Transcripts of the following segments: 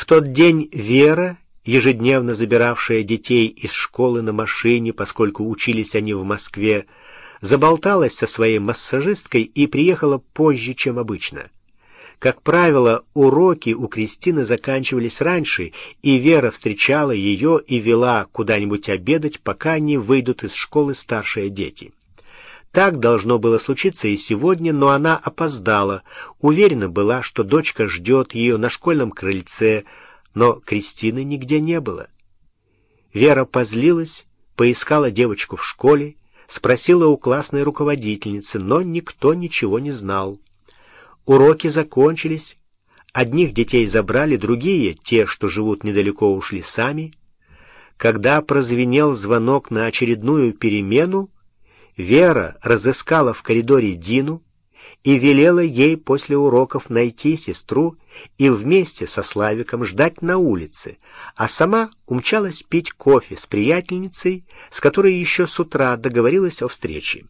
В тот день Вера, ежедневно забиравшая детей из школы на машине, поскольку учились они в Москве, заболталась со своей массажисткой и приехала позже, чем обычно. Как правило, уроки у Кристины заканчивались раньше, и Вера встречала ее и вела куда-нибудь обедать, пока не выйдут из школы старшие дети. Так должно было случиться и сегодня, но она опоздала, уверена была, что дочка ждет ее на школьном крыльце, но Кристины нигде не было. Вера позлилась, поискала девочку в школе, спросила у классной руководительницы, но никто ничего не знал. Уроки закончились, одних детей забрали, другие, те, что живут недалеко, ушли сами. Когда прозвенел звонок на очередную перемену, Вера разыскала в коридоре Дину и велела ей после уроков найти сестру и вместе со Славиком ждать на улице, а сама умчалась пить кофе с приятельницей, с которой еще с утра договорилась о встрече.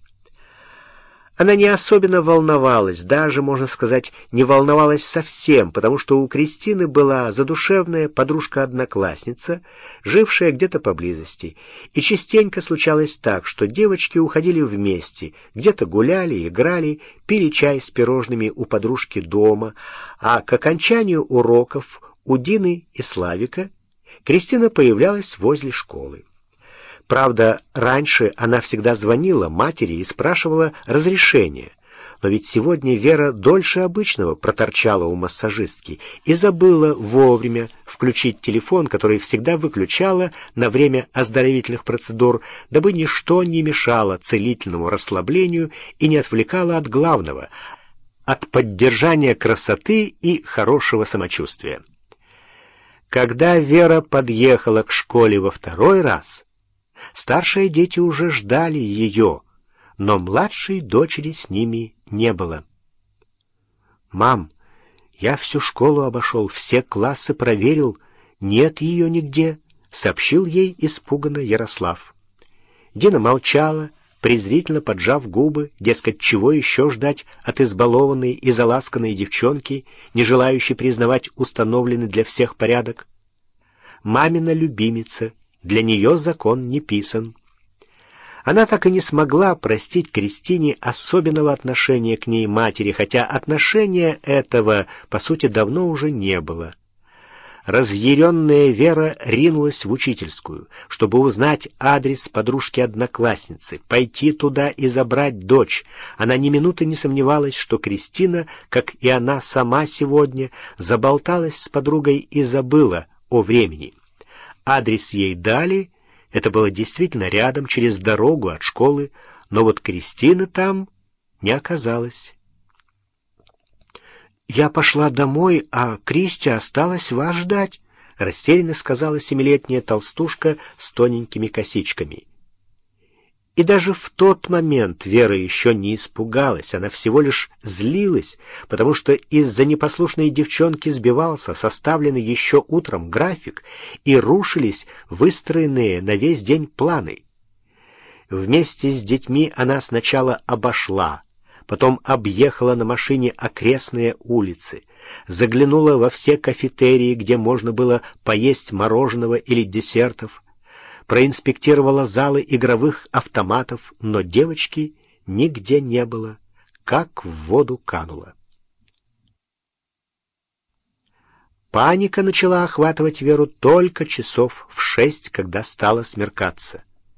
Она не особенно волновалась, даже, можно сказать, не волновалась совсем, потому что у Кристины была задушевная подружка-одноклассница, жившая где-то поблизости, и частенько случалось так, что девочки уходили вместе, где-то гуляли, играли, пили чай с пирожными у подружки дома, а к окончанию уроков у Дины и Славика Кристина появлялась возле школы. Правда, раньше она всегда звонила матери и спрашивала разрешения, но ведь сегодня Вера дольше обычного проторчала у массажистки и забыла вовремя включить телефон, который всегда выключала на время оздоровительных процедур, дабы ничто не мешало целительному расслаблению и не отвлекало от главного — от поддержания красоты и хорошего самочувствия. Когда Вера подъехала к школе во второй раз — Старшие дети уже ждали ее, но младшей дочери с ними не было. «Мам, я всю школу обошел, все классы проверил, нет ее нигде», — сообщил ей испуганно Ярослав. Дина молчала, презрительно поджав губы, дескать, чего еще ждать от избалованной и заласканной девчонки, не желающей признавать установленный для всех порядок. Мамина любимица — для нее закон не писан. Она так и не смогла простить Кристине особенного отношения к ней матери, хотя отношения этого, по сути, давно уже не было. Разъяренная Вера ринулась в учительскую, чтобы узнать адрес подружки-одноклассницы, пойти туда и забрать дочь. Она ни минуты не сомневалась, что Кристина, как и она сама сегодня, заболталась с подругой и забыла о времени. Адрес ей дали, это было действительно рядом, через дорогу от школы, но вот Кристины там не оказалось. «Я пошла домой, а Кристи осталась вас ждать», — растерянно сказала семилетняя толстушка с тоненькими косичками. И даже в тот момент Вера еще не испугалась, она всего лишь злилась, потому что из-за непослушной девчонки сбивался составленный еще утром график и рушились выстроенные на весь день планы. Вместе с детьми она сначала обошла, потом объехала на машине окрестные улицы, заглянула во все кафетерии, где можно было поесть мороженого или десертов, проинспектировала залы игровых автоматов, но девочки нигде не было, как в воду канула. Паника начала охватывать Веру только часов в шесть, когда стало смеркаться.